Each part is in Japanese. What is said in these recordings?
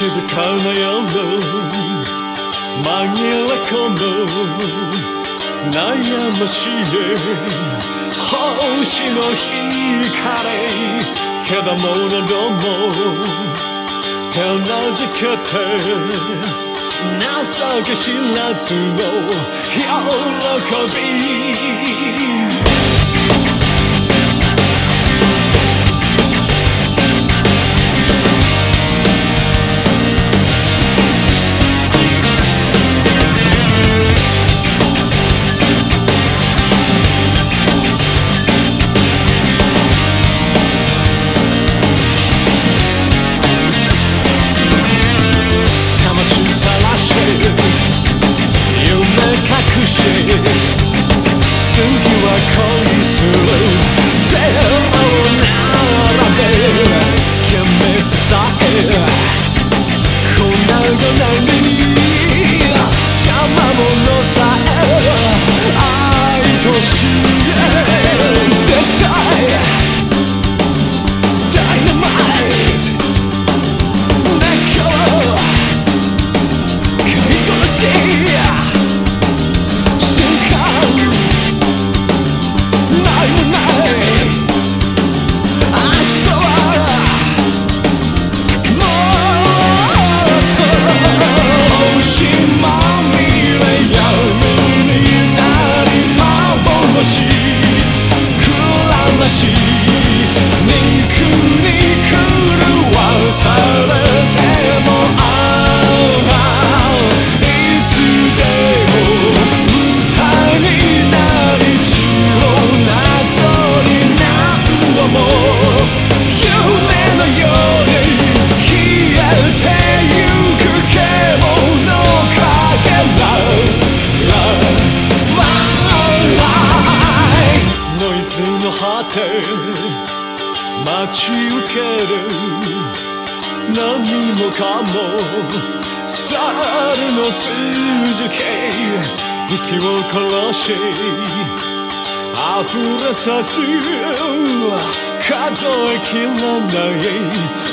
静かな夜紛れ込む悩ましい星の光けだものども手なずけて情け知らずの喜び。ズの果て。待ち受ける。何もかも。猿の続け息を殺し。溢れさす。数えきれない。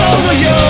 over you.